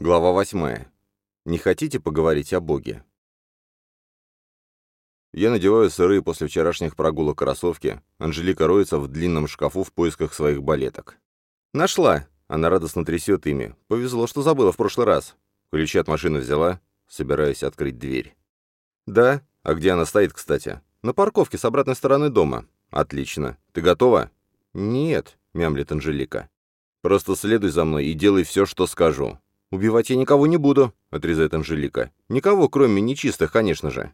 Глава восьмая. Не хотите поговорить о Боге? Я надеваю сырые после вчерашних прогулок кроссовки. Анжелика роется в длинном шкафу в поисках своих балеток. «Нашла!» Она радостно трясет ими. «Повезло, что забыла в прошлый раз». Ключи от машины взяла, собираюсь открыть дверь. «Да? А где она стоит, кстати?» «На парковке с обратной стороны дома». «Отлично. Ты готова?» «Нет», — мямлит Анжелика. «Просто следуй за мной и делай все, что скажу. «Убивать я никого не буду», — отрезает Анжелика. «Никого, кроме нечистых, конечно же».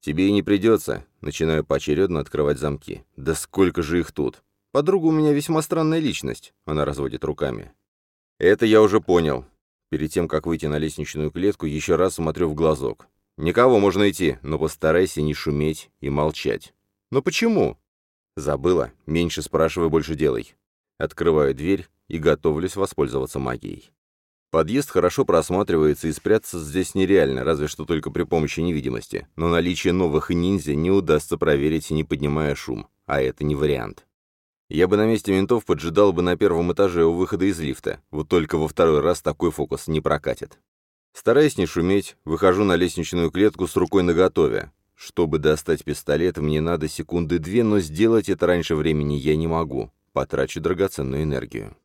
«Тебе и не придется», — начинаю поочередно открывать замки. «Да сколько же их тут!» «Подруга у меня весьма странная личность», — она разводит руками. «Это я уже понял». Перед тем, как выйти на лестничную клетку, еще раз смотрю в глазок. «Никого можно идти, но постарайся не шуметь и молчать». «Но почему?» «Забыла. Меньше спрашивай, больше делай». Открываю дверь и готовлюсь воспользоваться магией. Подъезд хорошо просматривается, и спрятаться здесь нереально, разве что только при помощи невидимости. Но наличие новых ниндзя не удастся проверить, не поднимая шум. А это не вариант. Я бы на месте ментов поджидал бы на первом этаже у выхода из лифта. Вот только во второй раз такой фокус не прокатит. Стараясь не шуметь, выхожу на лестничную клетку с рукой наготове. Чтобы достать пистолет, мне надо секунды две, но сделать это раньше времени я не могу. Потрачу драгоценную энергию.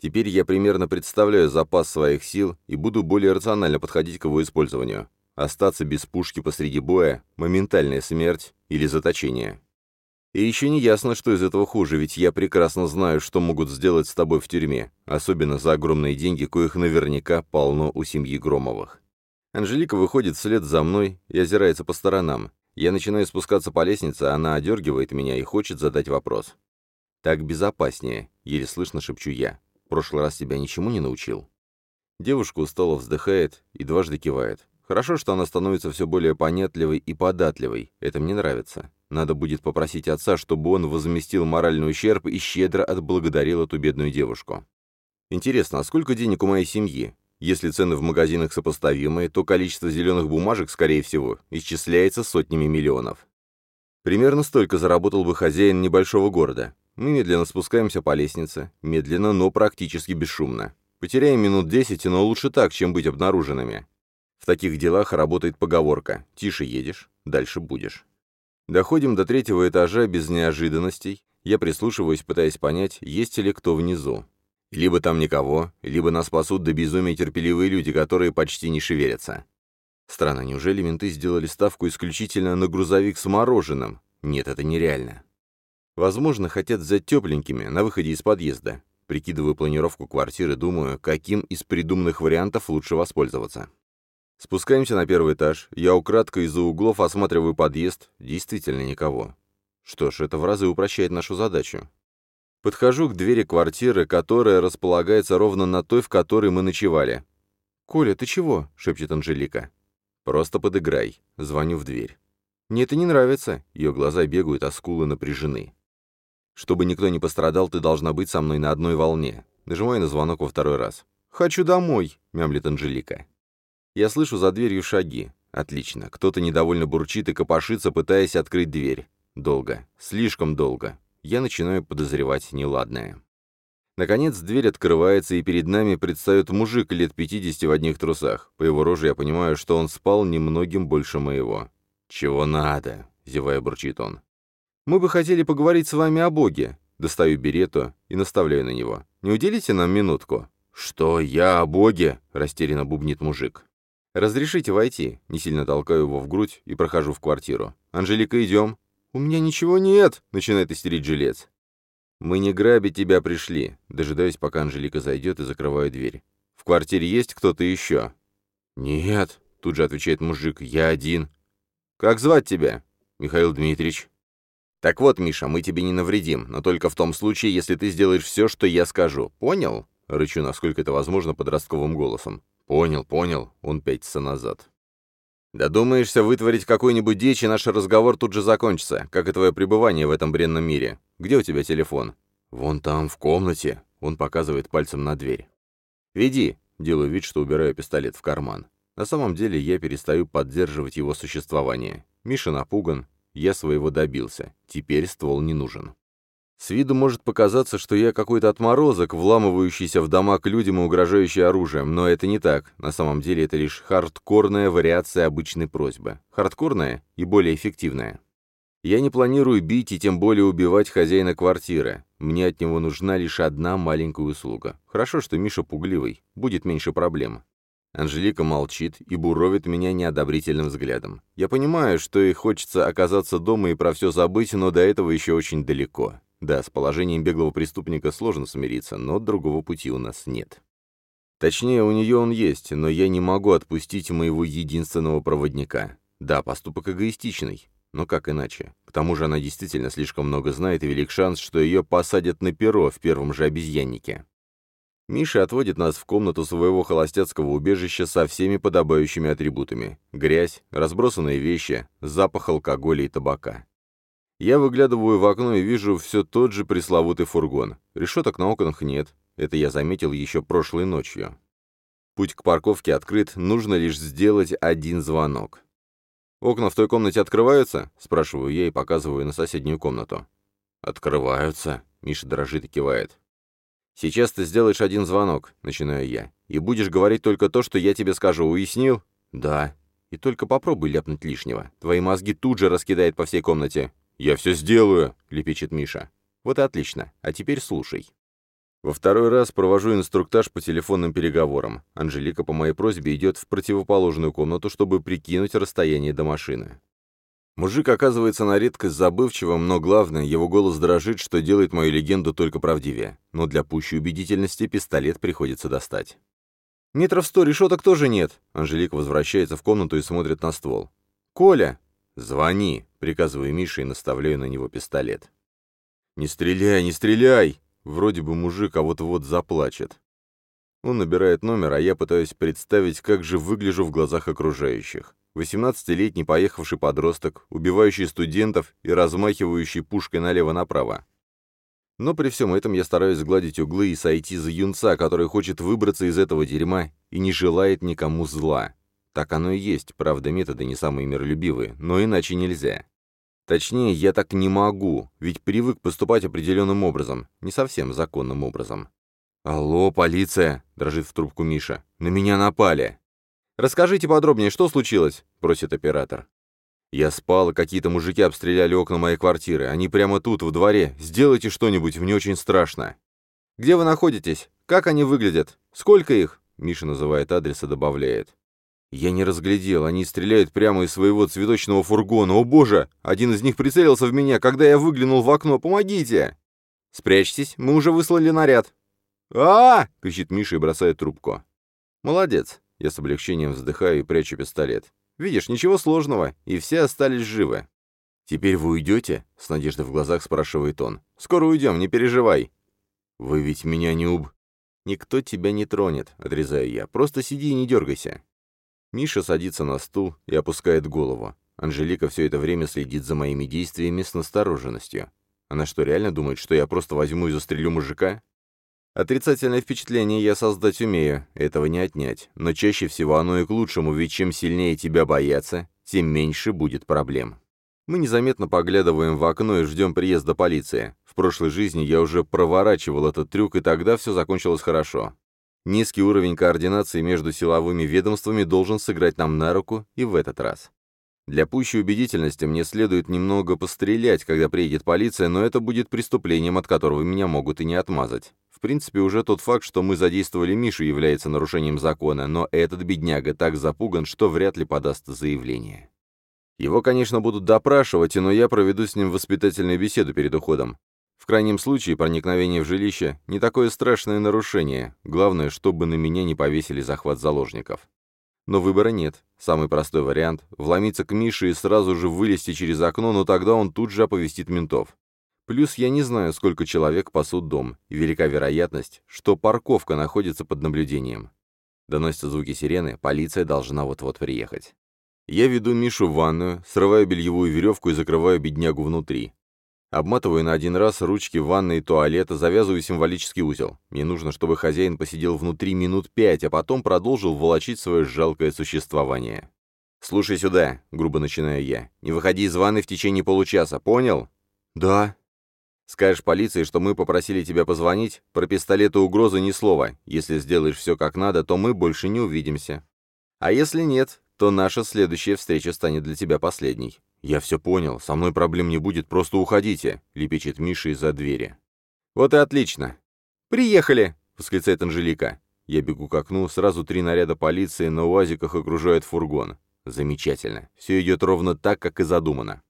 Теперь я примерно представляю запас своих сил и буду более рационально подходить к его использованию. Остаться без пушки посреди боя – моментальная смерть или заточение. И еще не ясно, что из этого хуже, ведь я прекрасно знаю, что могут сделать с тобой в тюрьме, особенно за огромные деньги, коих наверняка полно у семьи Громовых. Анжелика выходит вслед за мной и озирается по сторонам. Я начинаю спускаться по лестнице, она одергивает меня и хочет задать вопрос. «Так безопаснее», — еле слышно шепчу я. Прошлый раз тебя ничему не научил?» Девушка устало вздыхает и дважды кивает. Хорошо, что она становится все более понятливой и податливой. Это мне нравится. Надо будет попросить отца, чтобы он возместил моральный ущерб и щедро отблагодарил эту бедную девушку. Интересно, а сколько денег у моей семьи? Если цены в магазинах сопоставимые, то количество зеленых бумажек, скорее всего, исчисляется сотнями миллионов. Примерно столько заработал бы хозяин небольшого города. Мы медленно спускаемся по лестнице, медленно, но практически бесшумно. Потеряем минут десять, но лучше так, чем быть обнаруженными. В таких делах работает поговорка «тише едешь, дальше будешь». Доходим до третьего этажа без неожиданностей. Я прислушиваюсь, пытаясь понять, есть ли кто внизу. Либо там никого, либо нас спасут до безумия терпеливые люди, которые почти не шевелятся. Странно, неужели менты сделали ставку исключительно на грузовик с мороженым? Нет, это нереально. Возможно, хотят взять тепленькими на выходе из подъезда. Прикидываю планировку квартиры, думаю, каким из придуманных вариантов лучше воспользоваться. Спускаемся на первый этаж. Я украдкой из-за углов осматриваю подъезд. Действительно никого. Что ж, это в разы упрощает нашу задачу. Подхожу к двери квартиры, которая располагается ровно на той, в которой мы ночевали. «Коля, ты чего?» — шепчет Анжелика. «Просто подыграй». Звоню в дверь. «Мне это не нравится». Ее глаза бегают, а скулы напряжены. Чтобы никто не пострадал, ты должна быть со мной на одной волне. Нажимаю на звонок во второй раз. «Хочу домой», — мямлит Анжелика. Я слышу за дверью шаги. Отлично. Кто-то недовольно бурчит и копошится, пытаясь открыть дверь. Долго. Слишком долго. Я начинаю подозревать неладное. Наконец, дверь открывается, и перед нами предстает мужик лет 50 в одних трусах. По его роже я понимаю, что он спал немногим больше моего. «Чего надо?» — зевая бурчит он. Мы бы хотели поговорить с вами о Боге. Достаю берету и наставляю на него. Не уделите нам минутку? Что, я о Боге? Растерянно бубнит мужик. «Разрешите войти?» Не сильно толкаю его в грудь и прохожу в квартиру. «Анжелика, идем». «У меня ничего нет!» — начинает истерить жилец. «Мы не грабить тебя пришли». Дожидаюсь, пока Анжелика зайдет и закрываю дверь. «В квартире есть кто-то еще?» «Нет», — тут же отвечает мужик, — «я один». «Как звать тебя?» «Михаил Дмитриевич». «Так вот, Миша, мы тебе не навредим, но только в том случае, если ты сделаешь все, что я скажу. Понял?» Рычу, насколько это возможно, подростковым голосом. «Понял, понял». Он пятится назад. «Додумаешься вытворить какую-нибудь дичь, и наш разговор тут же закончится, как и твое пребывание в этом бренном мире. Где у тебя телефон?» «Вон там, в комнате». Он показывает пальцем на дверь. «Веди». Делаю вид, что убираю пистолет в карман. На самом деле я перестаю поддерживать его существование. Миша напуган, я своего добился. Теперь ствол не нужен. С виду может показаться, что я какой-то отморозок, вламывающийся в дома к людям и угрожающий оружием, но это не так. На самом деле это лишь хардкорная вариация обычной просьбы. Хардкорная и более эффективная. Я не планирую бить и тем более убивать хозяина квартиры. Мне от него нужна лишь одна маленькая услуга. Хорошо, что Миша пугливый, будет меньше проблем. Анжелика молчит и буровит меня неодобрительным взглядом. Я понимаю, что ей хочется оказаться дома и про все забыть, но до этого еще очень далеко. Да, с положением беглого преступника сложно смириться, но другого пути у нас нет. Точнее, у нее он есть, но я не могу отпустить моего единственного проводника. Да, поступок эгоистичный, но как иначе? К тому же она действительно слишком много знает, и велик шанс, что ее посадят на перо в первом же обезьяннике. Миша отводит нас в комнату своего холостяцкого убежища со всеми подобающими атрибутами. Грязь, разбросанные вещи, запах алкоголя и табака. Я выглядываю в окно и вижу все тот же пресловутый фургон. Решеток на окнах нет. Это я заметил еще прошлой ночью. Путь к парковке открыт, нужно лишь сделать один звонок. «Окна в той комнате открываются?» — спрашиваю я и показываю на соседнюю комнату. «Открываются», — Миша дрожит и кивает. «Сейчас ты сделаешь один звонок», — начинаю я, «и будешь говорить только то, что я тебе скажу, уяснил?» «Да». «И только попробуй ляпнуть лишнего. Твои мозги тут же раскидает по всей комнате. «Я все сделаю», — лепечет Миша. «Вот и отлично. А теперь слушай». Во второй раз провожу инструктаж по телефонным переговорам. Анжелика по моей просьбе идет в противоположную комнату, чтобы прикинуть расстояние до машины. Мужик оказывается на редкость забывчивым, но главное, его голос дрожит, что делает мою легенду только правдивее. Но для пущей убедительности пистолет приходится достать. «Метров сто решеток тоже нет!» Анжелика возвращается в комнату и смотрит на ствол. «Коля!» «Звони!» — приказываю Мише и наставляю на него пистолет. «Не стреляй, не стреляй!» Вроде бы мужик, а вот-вот заплачет. Он набирает номер, а я пытаюсь представить, как же выгляжу в глазах окружающих. 18-летний поехавший подросток, убивающий студентов и размахивающий пушкой налево-направо. Но при всем этом я стараюсь сгладить углы и сойти за юнца, который хочет выбраться из этого дерьма и не желает никому зла. Так оно и есть, правда, методы не самые миролюбивые, но иначе нельзя. Точнее, я так не могу, ведь привык поступать определенным образом, не совсем законным образом. «Алло, полиция!» — дрожит в трубку Миша. «На меня напали!» «Расскажите подробнее, что случилось?» — просит оператор. «Я спал, какие-то мужики обстреляли окна моей квартиры. Они прямо тут, в дворе. Сделайте что-нибудь, мне очень страшно». «Где вы находитесь? Как они выглядят? Сколько их?» Миша называет адрес и добавляет. Я не разглядел, они стреляют прямо из своего цветочного фургона. О боже! Один из них прицелился в меня, когда я выглянул в окно. Помогите! Спрячьтесь, мы уже выслали наряд. а, -а, -а кричит Миша и бросает трубку. Молодец. Я с облегчением вздыхаю и прячу пистолет. Видишь, ничего сложного, и все остались живы. «Теперь вы уйдете?» — с надеждой в глазах спрашивает он. «Скоро уйдем, не переживай». «Вы ведь меня не уб...» «Никто тебя не тронет», — отрезаю я. «Просто сиди и не дергайся». Миша садится на стул и опускает голову. Анжелика все это время следит за моими действиями с настороженностью. Она что, реально думает, что я просто возьму и застрелю мужика? Отрицательное впечатление я создать умею, этого не отнять. Но чаще всего оно и к лучшему, ведь чем сильнее тебя боятся, тем меньше будет проблем. Мы незаметно поглядываем в окно и ждем приезда полиции. В прошлой жизни я уже проворачивал этот трюк, и тогда все закончилось хорошо. Низкий уровень координации между силовыми ведомствами должен сыграть нам на руку и в этот раз. Для пущей убедительности мне следует немного пострелять, когда приедет полиция, но это будет преступлением, от которого меня могут и не отмазать. В принципе, уже тот факт, что мы задействовали Мишу, является нарушением закона, но этот бедняга так запуган, что вряд ли подаст заявление. Его, конечно, будут допрашивать, но я проведу с ним воспитательную беседу перед уходом. В крайнем случае, проникновение в жилище — не такое страшное нарушение. Главное, чтобы на меня не повесили захват заложников. Но выбора нет. Самый простой вариант — вломиться к Мише и сразу же вылезти через окно, но тогда он тут же оповестит ментов. Плюс я не знаю, сколько человек пасут дом, и велика вероятность, что парковка находится под наблюдением. Доносятся звуки сирены, полиция должна вот-вот приехать. Я веду Мишу в ванную, срываю бельевую веревку и закрываю беднягу внутри. Обматываю на один раз ручки ванной и туалета, завязываю символический узел. Мне нужно, чтобы хозяин посидел внутри минут пять, а потом продолжил волочить свое жалкое существование. «Слушай сюда», — грубо начинаю я. «Не выходи из ванны в течение получаса, понял?» «Да». Скажешь полиции, что мы попросили тебя позвонить, про пистолет и угрозы ни слова. Если сделаешь все как надо, то мы больше не увидимся. А если нет, то наша следующая встреча станет для тебя последней. Я все понял, со мной проблем не будет, просто уходите», — лепечет Миша из-за двери. «Вот и отлично». «Приехали!» — восклицает Анжелика. Я бегу к окну, сразу три наряда полиции на уазиках окружают фургон. Замечательно. Все идет ровно так, как и задумано.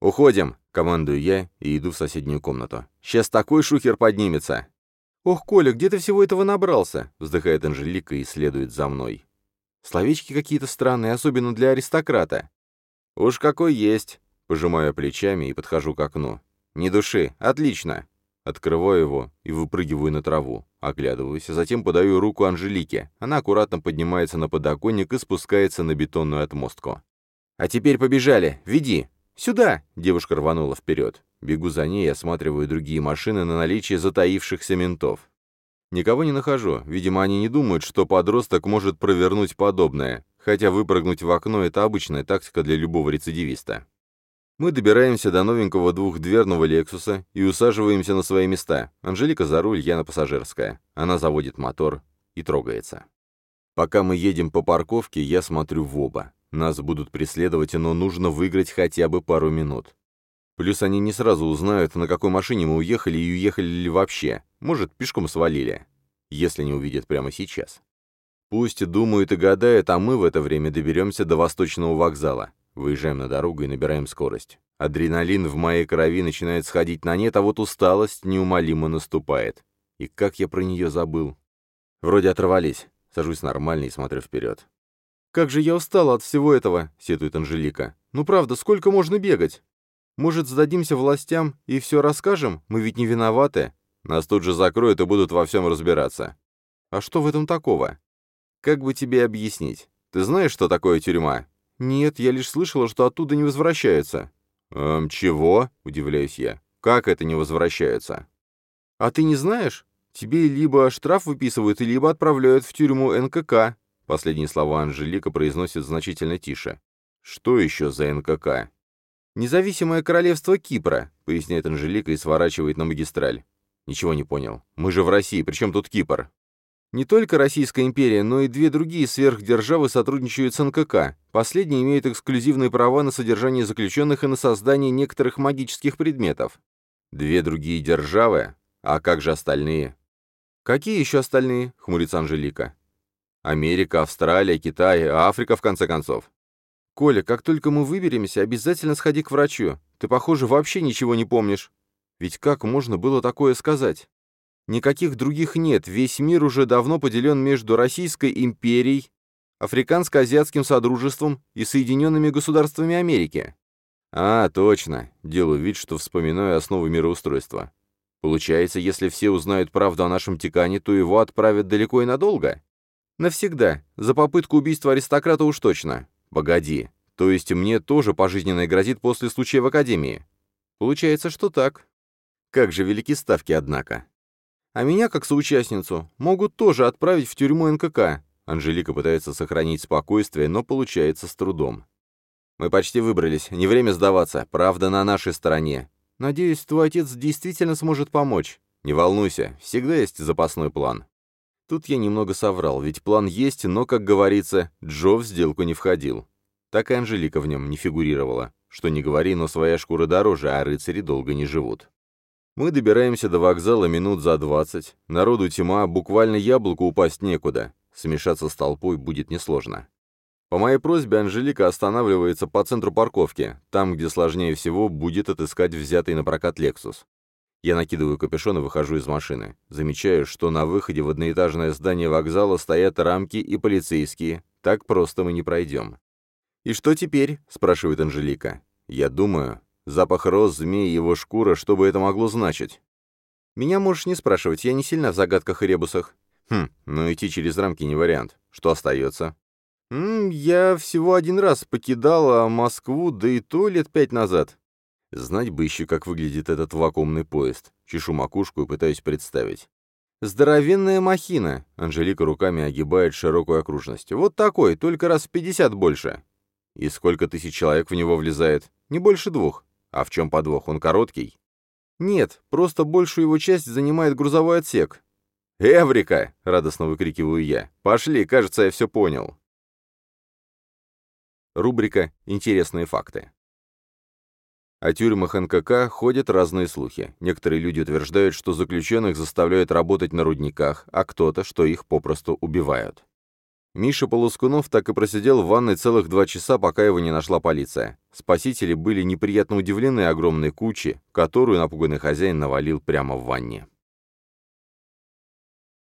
«Уходим!» — командую я и иду в соседнюю комнату. «Сейчас такой шухер поднимется!» «Ох, Коля, где ты всего этого набрался?» — вздыхает Анжелика и следует за мной. Словечки какие-то странные, особенно для аристократа. «Уж какой есть!» — пожимаю плечами и подхожу к окну. «Не души, отлично!» Открываю его и выпрыгиваю на траву. Оглядываюсь, а затем подаю руку Анжелике. Она аккуратно поднимается на подоконник и спускается на бетонную отмостку. «А теперь побежали! Веди!» «Сюда!» — девушка рванула вперед. Бегу за ней и осматриваю другие машины на наличие затаившихся ментов. Никого не нахожу. Видимо, они не думают, что подросток может провернуть подобное. Хотя выпрыгнуть в окно — это обычная тактика для любого рецидивиста. Мы добираемся до новенького двухдверного «Лексуса» и усаживаемся на свои места. Анжелика за руль, я на пассажирское. Она заводит мотор и трогается. Пока мы едем по парковке, я смотрю в оба. Нас будут преследовать, но нужно выиграть хотя бы пару минут. Плюс они не сразу узнают, на какой машине мы уехали и уехали ли вообще. Может, пешком свалили. Если не увидят прямо сейчас. Пусть думают и гадают, а мы в это время доберемся до Восточного вокзала. Выезжаем на дорогу и набираем скорость. Адреналин в моей крови начинает сходить на нет, а вот усталость неумолимо наступает. И как я про нее забыл? Вроде оторвались. Сажусь нормально и смотрю вперед. «Как же я устала от всего этого!» — сетует Анжелика. «Ну правда, сколько можно бегать? Может, сдадимся властям и все расскажем? Мы ведь не виноваты. Нас тут же закроют и будут во всем разбираться. А что в этом такого? Как бы тебе объяснить? Ты знаешь, что такое тюрьма? Нет, я лишь слышала, что оттуда не возвращаются. Эм, чего? Удивляюсь я. Как это не возвращаются? А ты не знаешь? Тебе либо штраф выписывают, либо отправляют в тюрьму НКК. Последние слова Анжелика произносит значительно тише. «Что еще за НКК?» «Независимое королевство Кипра», — поясняет Анжелика и сворачивает на магистраль. «Ничего не понял. Мы же в России, причем тут Кипр?» Не только Российская империя, но и две другие сверхдержавы сотрудничают с НКК. Последние имеют эксклюзивные права на содержание заключенных и на создание некоторых магических предметов. Две другие державы? А как же остальные? Какие еще остальные? Хмурится Анжелика. Америка, Австралия, Китай, Африка, в конце концов. Коля, как только мы выберемся, обязательно сходи к врачу. Ты, похоже, вообще ничего не помнишь. Ведь как можно было такое сказать? Никаких других нет, весь мир уже давно поделен между Российской империей, Африканско-азиатским содружеством и Соединенными государствами Америки. А, точно. Делаю вид, что вспоминаю основы мироустройства. Получается, если все узнают правду о нашем Тикане, то его отправят далеко и надолго? Навсегда. За попытку убийства аристократа уж точно. Погоди. То есть мне тоже пожизненное грозит после случая в Академии? Получается, что так. Как же велики ставки, однако. А меня, как соучастницу, могут тоже отправить в тюрьму НКК. Анжелика пытается сохранить спокойствие, но получается с трудом. Мы почти выбрались, не время сдаваться, правда на нашей стороне. Надеюсь, твой отец действительно сможет помочь. Не волнуйся, всегда есть запасной план. Тут я немного соврал, ведь план есть, но, как говорится, Джо в сделку не входил. Так и Анжелика в нем не фигурировала. Что не говори, но своя шкура дороже, а рыцари долго не живут. Мы добираемся до вокзала минут за двадцать. Народу тьма, буквально яблоку упасть некуда. Смешаться с толпой будет несложно. По моей просьбе Анжелика останавливается по центру парковки, там, где сложнее всего будет отыскать взятый на прокат «Лексус». Я накидываю капюшон и выхожу из машины. Замечаю, что на выходе в одноэтажное здание вокзала стоят рамки и полицейские. Так просто мы не пройдем. «И что теперь?» — спрашивает Анжелика. «Я думаю, запах роз, змей и его шкура, что бы это могло значить?» «Меня можешь не спрашивать, я не сильно в загадках и ребусах». «Хм, но идти через рамки не вариант. Что остается?» «М -м, «Я всего один раз покидала Москву, да и то лет пять назад. Знать бы еще, как выглядит этот вакуумный поезд. Чешу макушку и пытаюсь представить. «Здоровенная махина!» — Анжелика руками огибает широкую окружность. «Вот такой, только раз в пятьдесят больше». «И сколько тысяч человек в него влезает?» «Не больше двух». «А в чем подвох? Он короткий?» «Нет, просто большую его часть занимает грузовой отсек». «Эврика!» — радостно выкрикиваю я. «Пошли, кажется, я все понял». Рубрика «Интересные факты». О тюрьмах НКК ходят разные слухи. Некоторые люди утверждают, что заключенных заставляют работать на рудниках, а кто-то, что их попросту убивают. Миша Полускунов так и просидел в ванной целых два часа, пока его не нашла полиция. Спасители были неприятно удивлены огромной кучей, которую напуганный хозяин навалил прямо в ванне.